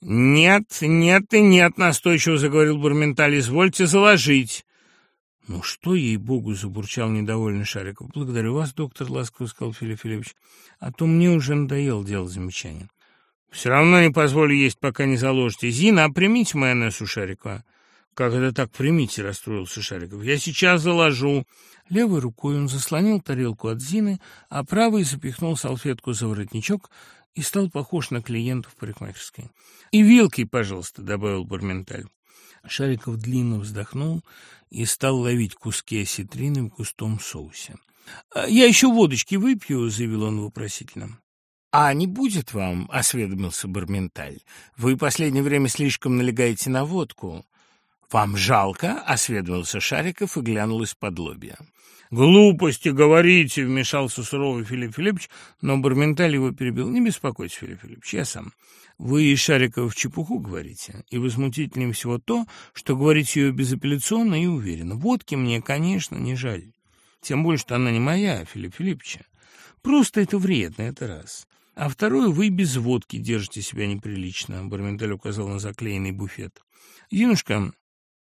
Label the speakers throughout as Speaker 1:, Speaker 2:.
Speaker 1: «Нет, нет и нет», — настойчиво заговорил Бурменталь, — «извольте заложить». «Ну что, ей-богу!» — забурчал недовольный Шариков. «Благодарю вас, доктор, — ласково сказал Филипп Филиппович, — а то мне уже надоело делать замечания». «Все равно не позволю есть, пока не заложите. Зина, примите майонез Как это так примите, расстроился Шариков. Я сейчас заложу. Левой рукой он заслонил тарелку от Зины, а правой запихнул салфетку за воротничок и стал похож на клиентов парикмахерской. «И вилки, пожалуйста», — добавил Барменталь. Шариков длинно вздохнул и стал ловить куски осетрины в густом соусе. «А «Я еще водочки выпью», — заявил он вопросительно. «А не будет вам?» — осведомился Барменталь. «Вы последнее время слишком налегаете на водку». «Вам жалко?» — осведомился Шариков и глянул из-под лобья. «Глупости говорите!» — вмешался суровый Филипп Филиппович, но Барменталь его перебил. «Не беспокойтесь, Филипп Филиппович, я сам. Вы Шариков чепуху говорите, и возмутительнее всего то, что говорите ее безапелляционно и уверенно. Водки мне, конечно, не жаль. Тем более, что она не моя, а Филипп Филипповича. Просто это вредно, это раз. А второе, вы без водки держите себя неприлично», — Барменталь указал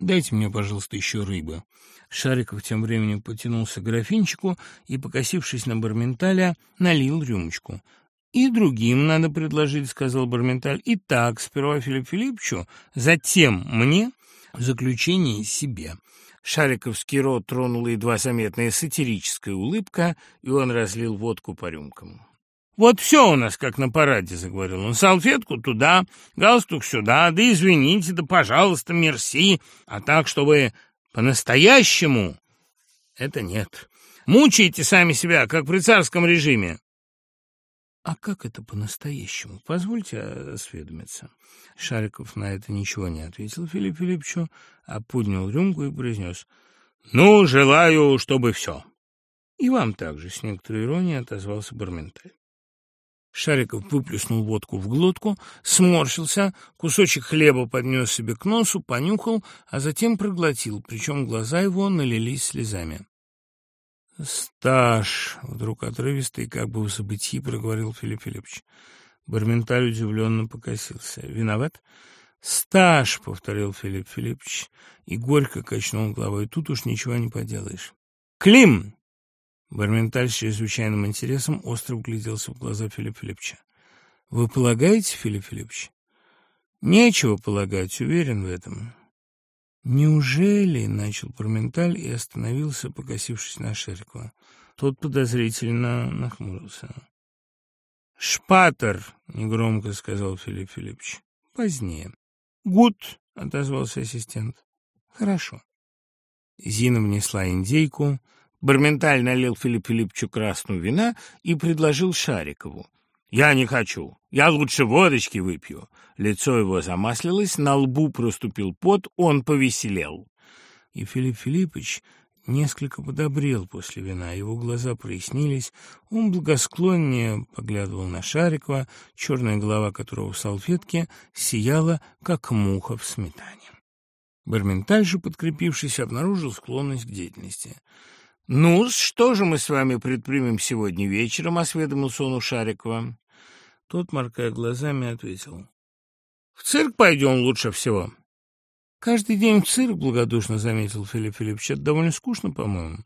Speaker 1: «Дайте мне, пожалуйста, еще рыбы». Шариков тем временем потянулся к графинчику и, покосившись на Барменталя, налил рюмочку. «И другим надо предложить», — сказал Барменталь. «И так, сперва Филипп Филипповичу, затем мне, в заключение себе». Шариковский рот тронула едва заметная сатирическая улыбка, и он разлил водку по рюмкам. Вот все у нас, как на параде, — заговорил он. Салфетку туда, галстук сюда, да извините, да пожалуйста, мерси. А так, чтобы по-настоящему, это нет. Мучаете сами себя, как при царском режиме. А как это по-настоящему? Позвольте осведомиться. Шариков на это ничего не ответил Филипп Филипповичу, а поднял рюмку и произнес. Ну, желаю, чтобы все. И вам также с некоторой иронией отозвался Барменталь. Шариков выплюснул водку в глотку, сморщился, кусочек хлеба поднес себе к носу, понюхал, а затем проглотил, причем глаза его налились слезами. «Стаж!» — вдруг отрывисто и как бы в забытии проговорил Филипп Филиппович. Барменталь удивленно покосился. «Виноват?» «Стаж!» — повторил Филипп Филиппович и горько качнул головой. «Тут уж ничего не поделаешь». «Клим!» Барменталь с чрезвычайным интересом остро угляделся в глаза Филиппа Филипповича. «Вы полагаете, Филипп Филиппович?» «Нечего полагать, уверен в этом». «Неужели?» — начал Барменталь и остановился, покосившись на Шерикова. Тот подозрительно нахмурился. «Шпатер!» — негромко сказал Филипп Филиппович. «Позднее». «Гуд!» — отозвался ассистент. «Хорошо». Зина внесла индейку, Барменталь налил Филипп Филипповичу красную вина и предложил Шарикову. «Я не хочу. Я лучше водочки выпью». Лицо его замаслилось, на лбу проступил пот, он повеселел. И Филипп Филиппович несколько подобрел после вина, его глаза прояснились, он благосклоннее поглядывал на Шарикова, черная голова которого в салфетке сияла, как муха в сметане. Барменталь же, подкрепившись, обнаружил склонность к деятельности — «Ну, что же мы с вами предпримем сегодня вечером?» — осведомился он у Шарикова. Тот, моркая глазами, ответил. «В цирк пойдем лучше всего». «Каждый день в цирк», — благодушно заметил Филипп Филиппович. «Это довольно скучно, по-моему.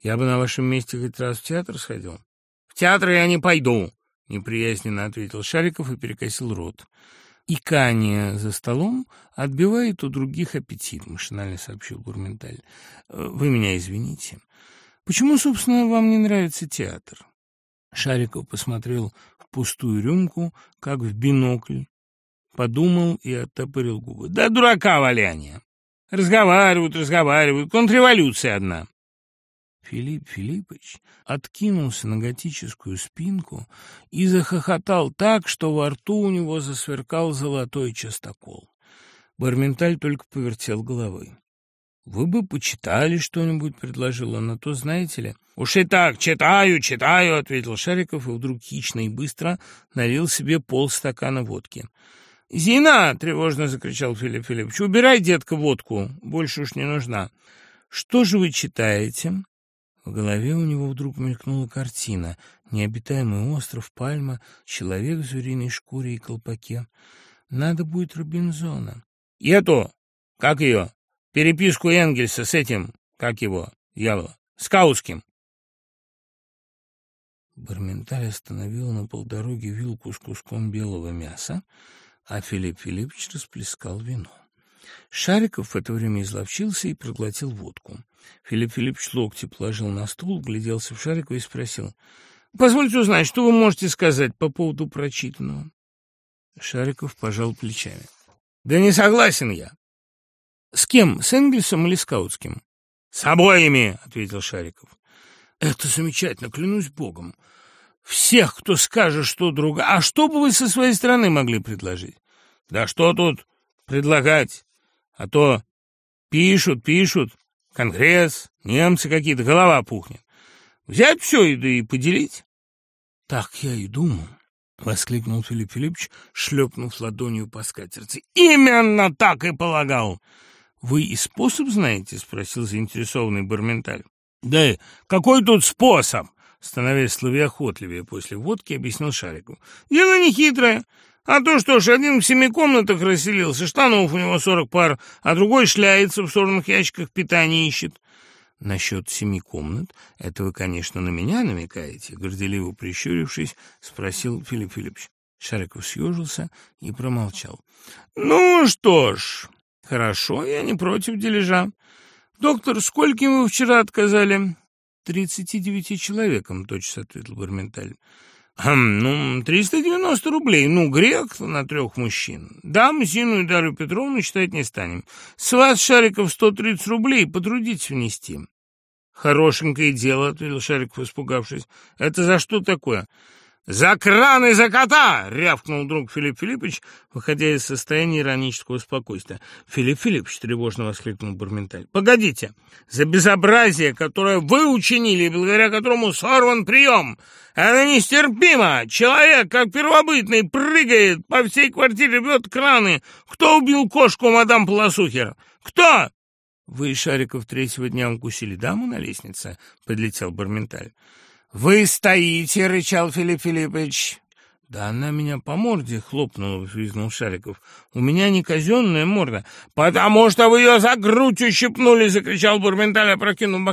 Speaker 1: Я бы на вашем месте хоть раз в театр сходил». «В театр я не пойду», — неприязненно ответил Шариков и перекосил рот икание за столом отбивает у других аппетит, машинально сообщил Гурменталь. Э, вы меня извините. Почему, собственно, вам не нравится театр? Шариков посмотрел в пустую рюмку, как в бинокль, подумал и оттопырил губы. Да дурака Валяния. Разговаривают, разговаривают, контрреволюция одна. Филипп Филиппович откинулся на готическую спинку и захохотал так, что во рту у него засверкал золотой частокол. Барменталь только повертел головой. «Вы бы почитали что-нибудь», — предложил он, — «а то, знаете ли...» «Уж и так, читаю, читаю», — ответил Шариков и вдруг хищно и быстро налил себе полстакана водки. «Зина!» — тревожно закричал Филипп Филиппович. «Убирай, детка, водку, больше уж не нужна». «Что же вы читаете?» В голове у него вдруг мелькнула картина. Необитаемый остров, пальма, человек в зуриной шкуре и колпаке. Надо будет Робинзона. И эту, как ее, переписку Энгельса с этим, как его, Ялова, Скаутским. Барменталь остановил на полдороги вилку с куском белого мяса, а Филипп Филиппович расплескал вино. Шариков в это время изловчился и проглотил водку. Филипп Филиппович локти положил на стул, гляделся в Шарикова и спросил. — Позвольте узнать, что вы можете сказать по поводу прочитанного? Шариков пожал плечами. — Да не согласен я. — С кем? С Энгельсом или с Скаутским? — С обоими, — ответил Шариков. — Это замечательно, клянусь богом. Всех, кто скажет, что друга... А что бы вы со своей стороны могли предложить? — Да что тут предлагать? а то пишут, пишут, конгресс, немцы какие-то, голова пухнет. Взять все и, да и поделить. — Так я и думаю, воскликнул Филипп Филиппович, шлепнув ладонью по скатерти. — Именно так и полагал! — Вы и способ знаете? — спросил заинтересованный Барменталь. — Да какой тут способ? становясь словеохотливее после водки, объяснил Шарику. «Дело нехитрое. А то что ж, один в семи комнатах расселился, штанов у него сорок пар, а другой шляется в сорных ящиках, питание ищет. Насчет семи комнат, это вы, конечно, на меня намекаете, горделиво прищурившись, спросил Филипп Филиппович. Шариков съежился и промолчал. Ну что ж, хорошо, я не против дележа. Доктор, скольким вы вчера отказали? Тридцати девяти человеком, точно ответил Барменталь. «Хм, ну, триста девяносто рублей. Ну, грех на трех мужчин. Дам, Зину и Дарью Петровну считать не станем. С вас, Шариков, сто тридцать рублей. Потрудитесь внести». «Хорошенькое дело», — ответил Шариков, испугавшись. «Это за что такое?» «За кран и за кота!» — рявкнул друг Филипп Филиппович, выходя из состояния иронического спокойствия. «Филипп Филиппович!» — тревожно воскликнул Барменталь. «Погодите! За безобразие, которое вы учинили, благодаря которому сорван прием! Это нестерпимо! Человек, как первобытный, прыгает, по всей квартире рвет краны! Кто убил кошку мадам Полосухер?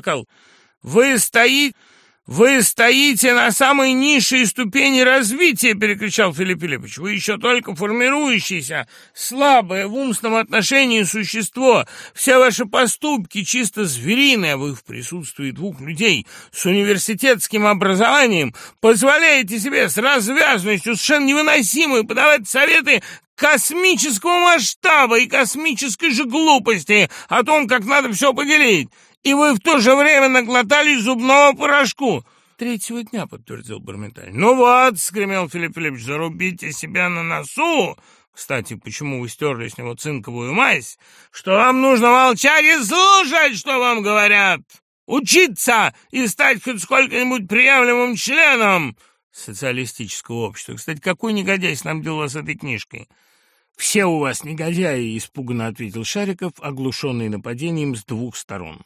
Speaker 1: Кто?» «Вы, Шариков, третьего «Вы стоите на самой низшей ступени развития!» — перекричал Филипп Филиппович. «Вы еще только формирующееся, слабое в умственном отношении существо. Все ваши поступки чисто звериные. Вы в присутствии двух людей с университетским образованием позволяете себе с развязностью совершенно невыносимой подавать советы космического масштаба и космической же глупости о том, как надо все поделить и вы в то же время наглотались зубного порошку. Третьего дня, — подтвердил Барметаль. Ну вот, — скремел Филипп Филиппович, — зарубите себя на носу. Кстати, почему вы стерли с него цинковую мазь? Что вам нужно молчать и слушать, что вам говорят. Учиться и стать хоть сколько-нибудь приемлемым членом социалистического общества. Кстати, какой негодяй с снабдил вас этой книжкой? «Все у вас негодяи», — испуганно ответил Шариков, оглушенный нападением с двух сторон.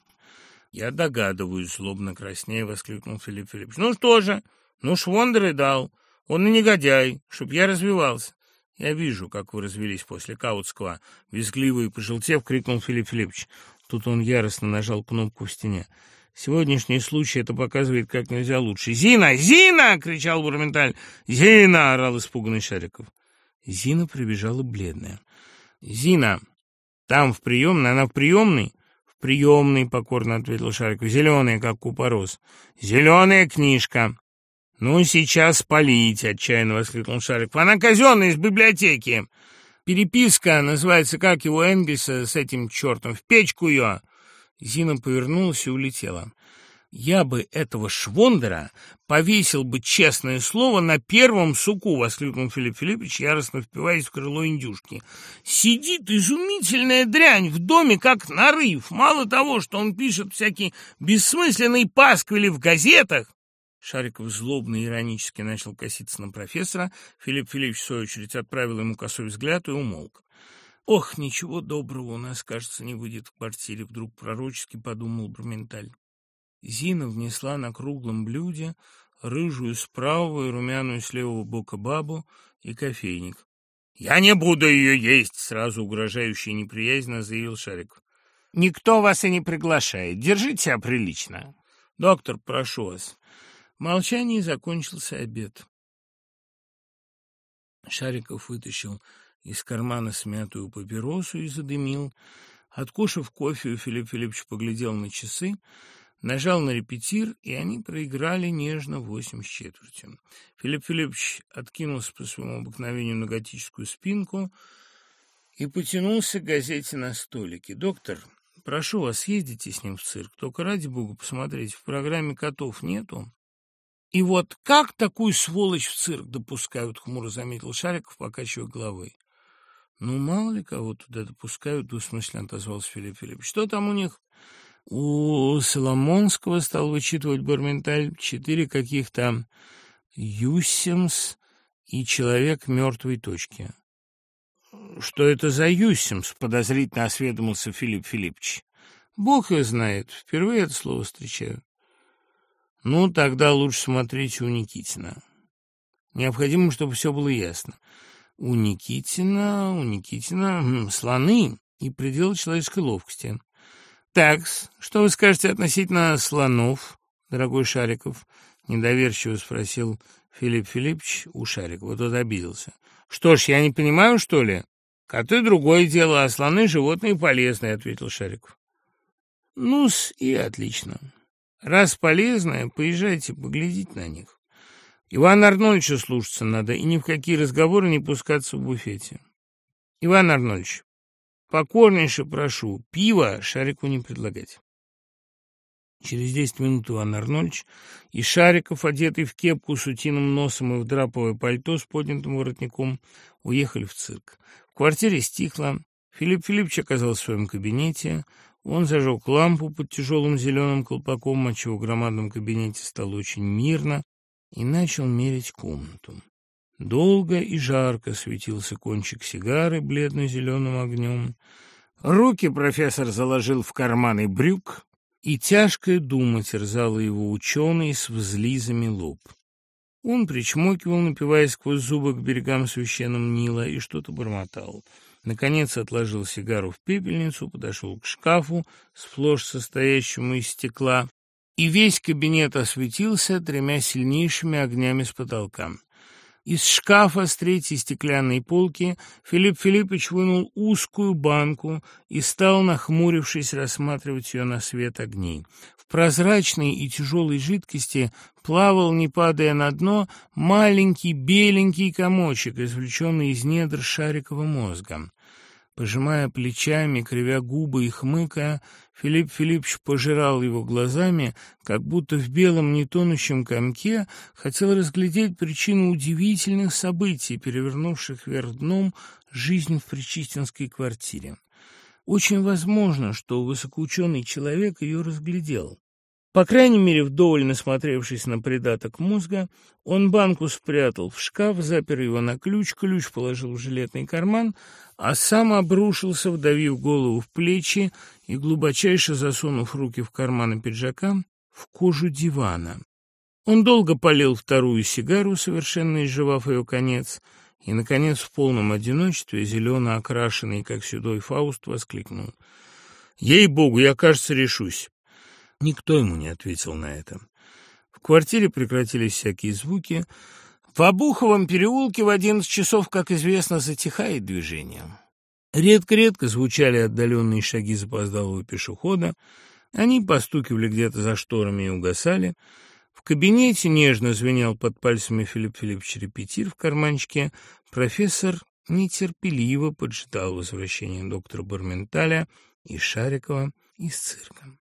Speaker 1: Я догадываюсь, злобно краснея воскликнул Филипп Филиппович. Ну что же, ну Швондер и дал. Он и негодяй, чтоб я развивался. Я вижу, как вы развелись после Каутского. Визгливо и пожелтев, крикнул Филипп Филиппович. Тут он яростно нажал кнопку в стене. Сегодняшний случай это показывает как нельзя лучше. «Зина! Зина!» — кричал Бурменталь. «Зина!» — орал испуганный Шариков. Зина прибежала бледная. «Зина! Там в приемной! Она в приемной!» приемный покорно ответил Шарик. Зеленая, как купорос. Зеленая книжка. «Ну, сейчас полите!» — отчаянно воскликнул Шарик. «Она казенная, из библиотеки! Переписка называется, как его Энгельса с этим чертом, в печку ее!» Зина повернулась и улетела. Я бы этого Швондера повесил бы, честное слово, на первом суку, — воскликнул Филипп Филиппович, яростно впиваясь в крыло индюшки. Сидит изумительная дрянь в доме, как нарыв. Мало того, что он пишет всякие бессмысленные пасквили в газетах, Шариков злобно и иронически начал коситься на профессора. Филипп Филиппович, в свою очередь, отправил Зина внесла на круглом блюде рыжую с правого и румяную с левого бока бабу и кофейник. «Я не буду ее есть!» — сразу угрожающе неприязненно заявил Шарик. «Никто вас и не приглашает. Держите себя прилично». «Доктор, прошу вас». В молчании закончился обед. Шариков вытащил из кармана смятую папиросу и задымил. Откушав кофе, Филипп Филиппович поглядел на часы — Нажал на репетир, и они проиграли нежно восемь с четвертью. Филипп Филиппович откинулся по своему обыкновению на готическую спинку и потянулся к газете на столике. «Доктор, прошу вас, съездите с ним в цирк, только ради бога посмотреть. в программе котов нету». «И вот как такую сволочь в цирк допускают?» — хмуро заметил Шариков, покачивая головой. «Ну, мало ли кого туда допускают», — В двусмысленно отозвался Филипп Филиппович. «Что там у них?» «У Соломонского, — стал вычитывать Барменталь, — четыре каких-то Юссимс и человек мертвой точки». «Что это за Юссимс?» — подозрительно осведомился Филипп Филиппович. «Бог его знает. Впервые это слово встречаю». «Ну, тогда лучше смотреть у Никитина. Необходимо, чтобы все было ясно. У Никитина, у Никитина слоны и предел человеческой ловкости. «Такс, что вы скажете относительно слонов, дорогой Шариков?» — недоверчиво спросил Филипп Филиппович у Шарикова. Тот обиделся. «Что ж, я не понимаю, что ли?» «Коты а — другое дело, а слоны — животные полезные», — ответил Шариков. «Ну-с, и отлично. Раз полезное, поезжайте поглядеть на них. Иван Арнольдовича слушаться надо и ни в какие разговоры не пускаться в буфете. Иван Арнольдович, покорнейше прошу, пива Шарику не предлагать. Через десять минут Иван Арнольдович и Шариков, одетый в кепку с утиным носом и в драповое пальто с поднятым воротником, уехали в цирк. В квартире стихло. Филипп Филиппович оказался в своем кабинете. Он зажег лампу под тяжелым зеленым колпаком, отчего в громадном кабинете стало очень мирно, и начал мерить комнату. Долго и жарко светился кончик сигары бледно-зеленым огнем. Руки профессор заложил в карманы брюк, и тяжкая дума терзала его ученый с взлизами лоб. Он причмокивал, напивая сквозь зубы к берегам священным Нила, и что-то бормотал. Наконец отложил сигару в пепельницу, подошел к шкафу, сплошь состоящему из стекла, и весь кабинет осветился тремя сильнейшими огнями с потолка. Из шкафа с третьей стеклянной полки Филипп Филиппович вынул узкую банку и стал, нахмурившись, рассматривать ее на свет огней. В прозрачной и тяжелой жидкости плавал, не падая на дно, маленький беленький комочек, извлеченный из недр шарикового мозга. Пожимая плечами, кривя губы и хмыкая, Филипп Филиппович пожирал его глазами, как будто в белом нетонущем комке хотел разглядеть причину удивительных событий, перевернувших вверх дном жизнь в причистинской квартире. Очень возможно, что высокоученый человек ее разглядел. По крайней мере, вдоволь насмотревшись на придаток мозга, он банку спрятал в шкаф, запер его на ключ, ключ положил в жилетный карман, а сам обрушился, вдавив голову в плечи и глубочайше засунув руки в карманы пиджака, в кожу дивана. Он долго полил вторую сигару, совершенно изживав ее конец, и, наконец, в полном одиночестве, зелено окрашенный, как седой Фауст, Никто ему не ответил на это. В квартире прекратились всякие звуки. В Обуховом переулке в одиннадцать часов, как известно, затихает движение. Редко-редко звучали отдаленные шаги запоздалого пешехода. Они постукивали где-то за шторами и угасали. В кабинете нежно звенел под пальцами Филипп Филиппович репетир в карманчике. Профессор нетерпеливо поджидал возвращения доктора Барменталя и Шарикова из цирка.